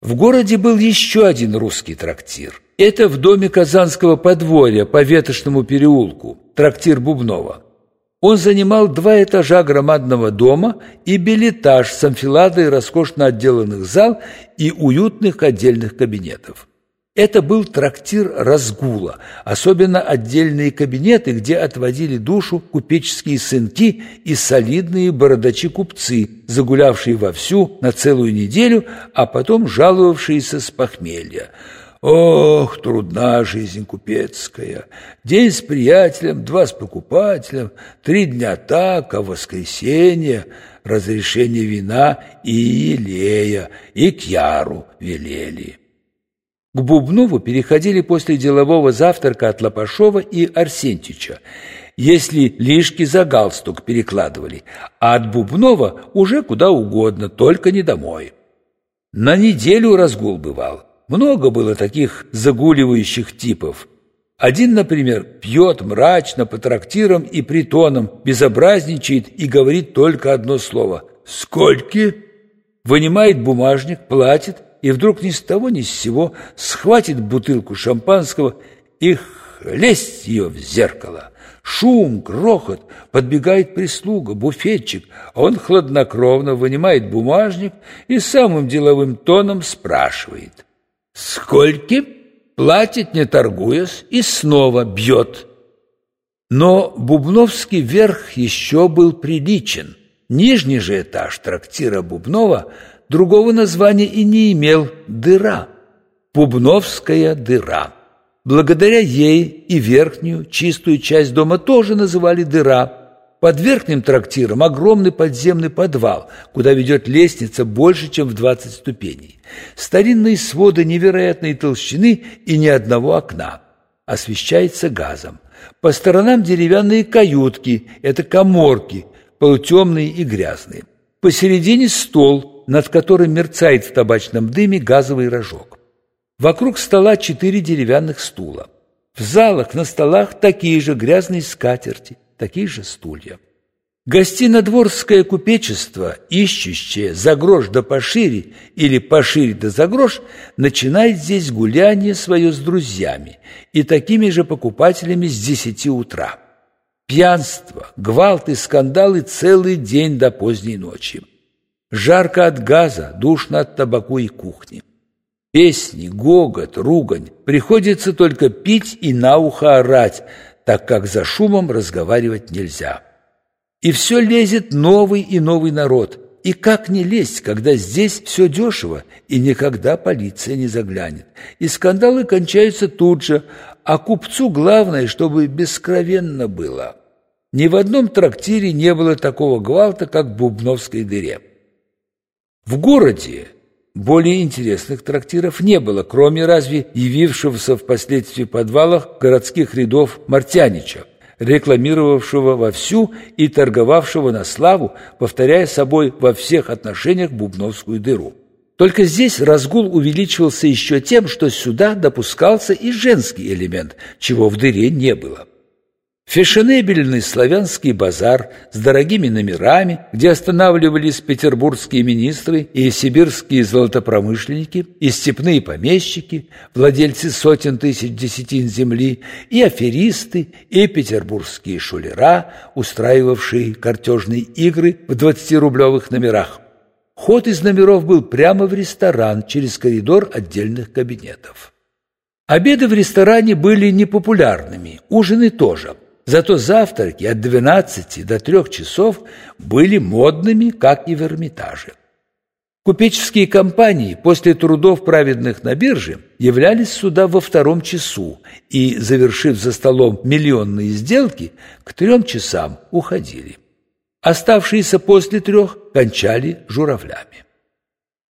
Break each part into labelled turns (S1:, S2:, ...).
S1: В городе был еще один русский трактир. Это в доме Казанского подворья по Ветошному переулку, трактир Бубнова. Он занимал два этажа громадного дома и билетаж с амфиладой роскошно отделанных зал и уютных отдельных кабинетов. Это был трактир разгула, особенно отдельные кабинеты, где отводили душу купеческие сынки и солидные бородачи-купцы, загулявшие вовсю на целую неделю, а потом жаловавшиеся с похмелья. Ох, трудна жизнь купецкая! День с приятелем, два с покупателем, три дня так, а воскресенье разрешение вина и елея, и кьяру велели. К Бубнову переходили после делового завтрака от Лопашова и Арсентича, если лишки за галстук перекладывали, а от Бубнова уже куда угодно, только не домой. На неделю разгул бывал. Много было таких загуливающих типов. Один, например, пьет мрачно по трактирам и притонам, безобразничает и говорит только одно слово «Скольки?» Вынимает бумажник, платит, и вдруг ни с того ни с сего схватит бутылку шампанского и хлесть ее в зеркало. Шум, грохот, подбегает прислуга, буфетчик, а он хладнокровно вынимает бумажник и самым деловым тоном спрашивает. «Скольки?» Платит, не торгуясь, и снова бьет. Но Бубновский верх еще был приличен. Нижний же этаж трактира Бубнова другого названия и не имел – дыра, Бубновская дыра. Благодаря ей и верхнюю, чистую часть дома тоже называли дыра. Под верхним трактиром огромный подземный подвал, куда ведет лестница больше, чем в 20 ступеней. Старинные своды невероятной толщины и ни одного окна. Освещается газом. По сторонам деревянные каютки, это коморки, полутемные и грязные. Посередине стол – над которым мерцает в табачном дыме газовый рожок. Вокруг стола четыре деревянных стула. В залах на столах такие же грязные скатерти, такие же стулья. Гостинодворское купечество, ищущее за грош да пошире или пошире да за грош, начинает здесь гуляние свое с друзьями и такими же покупателями с десяти утра. Пьянство, гвалт и скандалы целый день до поздней ночи. Жарко от газа, душно от табаку и кухни. Песни, гогот, ругань. Приходится только пить и на ухо орать, так как за шумом разговаривать нельзя. И все лезет новый и новый народ. И как не лезть, когда здесь все дешево, и никогда полиция не заглянет. И скандалы кончаются тут же, а купцу главное, чтобы бескровенно было. Ни в одном трактире не было такого гвалта, как в Бубновской дыре. В городе более интересных трактиров не было, кроме разве явившегося впоследствии в подвалах городских рядов Мартянича, рекламировавшего вовсю и торговавшего на славу, повторяя собой во всех отношениях бубновскую дыру. Только здесь разгул увеличивался еще тем, что сюда допускался и женский элемент, чего в дыре не было. Фешенебельный славянский базар с дорогими номерами, где останавливались петербургские министры и сибирские золотопромышленники, и степные помещики, владельцы сотен тысяч десятин земли, и аферисты, и петербургские шулера, устраивавшие картежные игры в двадцатирублевых номерах. Ход из номеров был прямо в ресторан через коридор отдельных кабинетов. Обеды в ресторане были непопулярными, ужины тоже – Зато завтраки от 12 до 3 часов были модными, как и в Эрмитаже. Купеческие компании после трудов праведных на бирже являлись сюда во втором часу и, завершив за столом миллионные сделки, к трем часам уходили. Оставшиеся после трех кончали журавлями.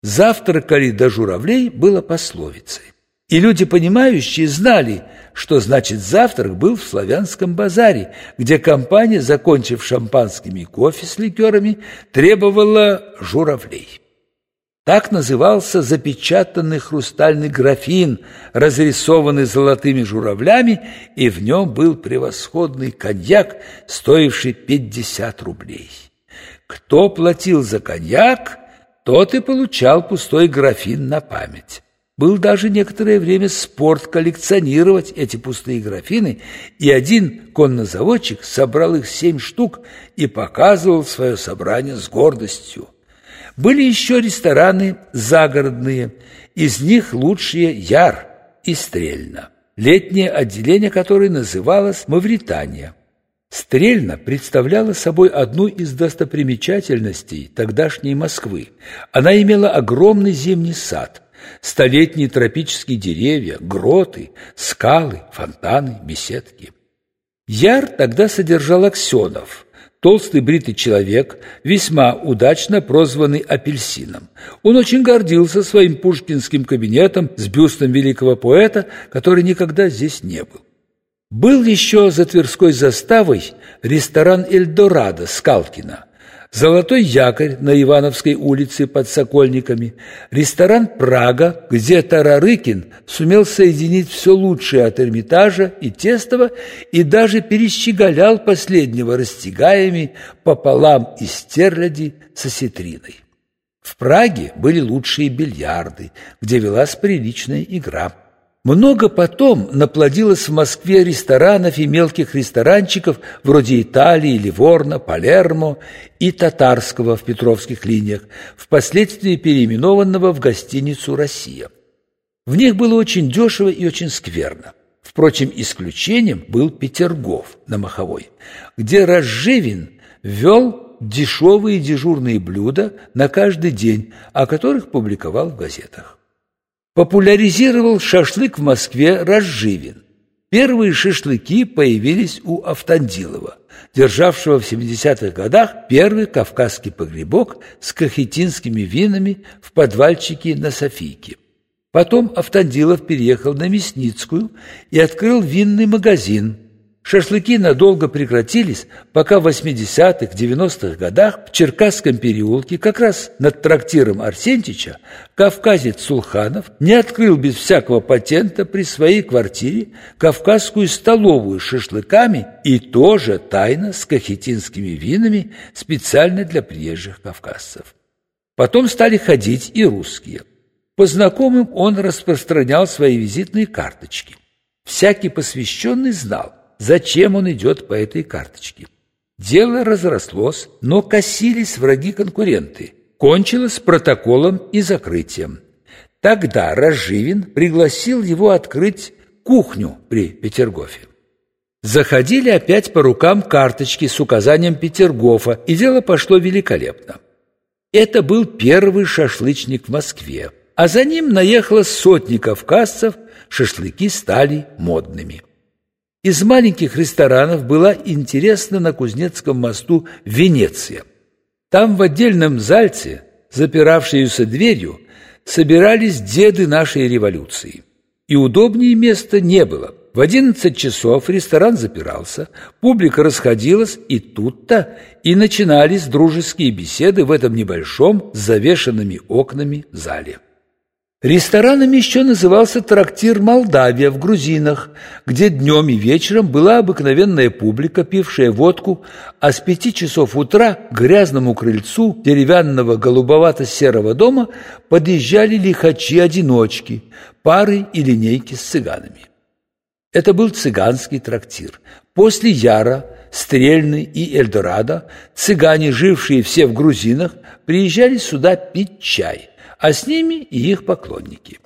S1: Завтракали до журавлей было пословицей. И люди, понимающие, знали, что значит завтрак был в славянском базаре, где компания, закончив шампанскими и кофе с ликерами, требовала журавлей. Так назывался запечатанный хрустальный графин, разрисованный золотыми журавлями, и в нем был превосходный коньяк, стоивший 50 рублей. Кто платил за коньяк, тот и получал пустой графин на память. Был даже некоторое время спорт коллекционировать эти пустые графины, и один коннозаводчик собрал их семь штук и показывал свое собрание с гордостью. Были еще рестораны загородные, из них лучшие Яр и Стрельна, летнее отделение которой называлось Мавритания. Стрельна представляла собой одну из достопримечательностей тогдашней Москвы. Она имела огромный зимний сад – столетние тропические деревья, гроты, скалы, фонтаны, беседки. Яр тогда содержал Аксенов, толстый бритый человек, весьма удачно прозванный апельсином. Он очень гордился своим пушкинским кабинетом с бюстом великого поэта, который никогда здесь не был. Был еще за Тверской заставой ресторан «Эльдорадо» Скалкина – Золотой якорь на Ивановской улице под Сокольниками, ресторан «Прага», где Тарарыкин сумел соединить все лучшее от Эрмитажа и Тестова и даже перещеголял последнего растягаями пополам из стерляди со сетриной. В Праге были лучшие бильярды, где велась приличная игра. Много потом наплодилось в Москве ресторанов и мелких ресторанчиков вроде Италии, Ливорно, Палермо и Татарского в Петровских линиях, впоследствии переименованного в гостиницу «Россия». В них было очень дешево и очень скверно. Впрочем, исключением был Петергоф на Маховой, где Разживин вел дешевые дежурные блюда на каждый день, о которых публиковал в газетах популяризировал шашлык в Москве Разживин. Первые шашлыки появились у Автандилова, державшего в 70-х годах первый кавказский погребок с кахетинскими винами в подвальчике на Софийке. Потом Автандилов переехал на Мясницкую и открыл винный магазин – Шашлыки надолго прекратились, пока в 80-х, 90-х годах в Черкасском переулке, как раз над трактиром Арсентича, кавказец Сулханов не открыл без всякого патента при своей квартире кавказскую столовую с шашлыками и тоже тайно с кахетинскими винами специально для приезжих кавказцев. Потом стали ходить и русские. По знакомым он распространял свои визитные карточки. Всякий посвященный знал, зачем он идет по этой карточке. Дело разрослось, но косились враги-конкуренты. Кончилось протоколом и закрытием. Тогда Разживин пригласил его открыть кухню при Петергофе. Заходили опять по рукам карточки с указанием Петергофа, и дело пошло великолепно. Это был первый шашлычник в Москве, а за ним наехало сотни кавказцев, шашлыки стали модными. Из маленьких ресторанов была интересна на Кузнецком мосту Венеция. Там в отдельном зальце, запиравшейся дверью, собирались деды нашей революции. И удобнее места не было. В одиннадцать часов ресторан запирался, публика расходилась, и тут-то и начинались дружеские беседы в этом небольшом, с завешенными окнами зале. Рестораном еще назывался трактир «Молдавия» в Грузинах, где днем и вечером была обыкновенная публика, пившая водку, а с пяти часов утра к грязному крыльцу деревянного голубовато-серого дома подъезжали лихачи-одиночки, пары и линейки с цыганами. Это был цыганский трактир. После Яра, Стрельны и Эльдорадо цыгане, жившие все в грузинах, приезжали сюда пить чай – а с ними и их поклонники.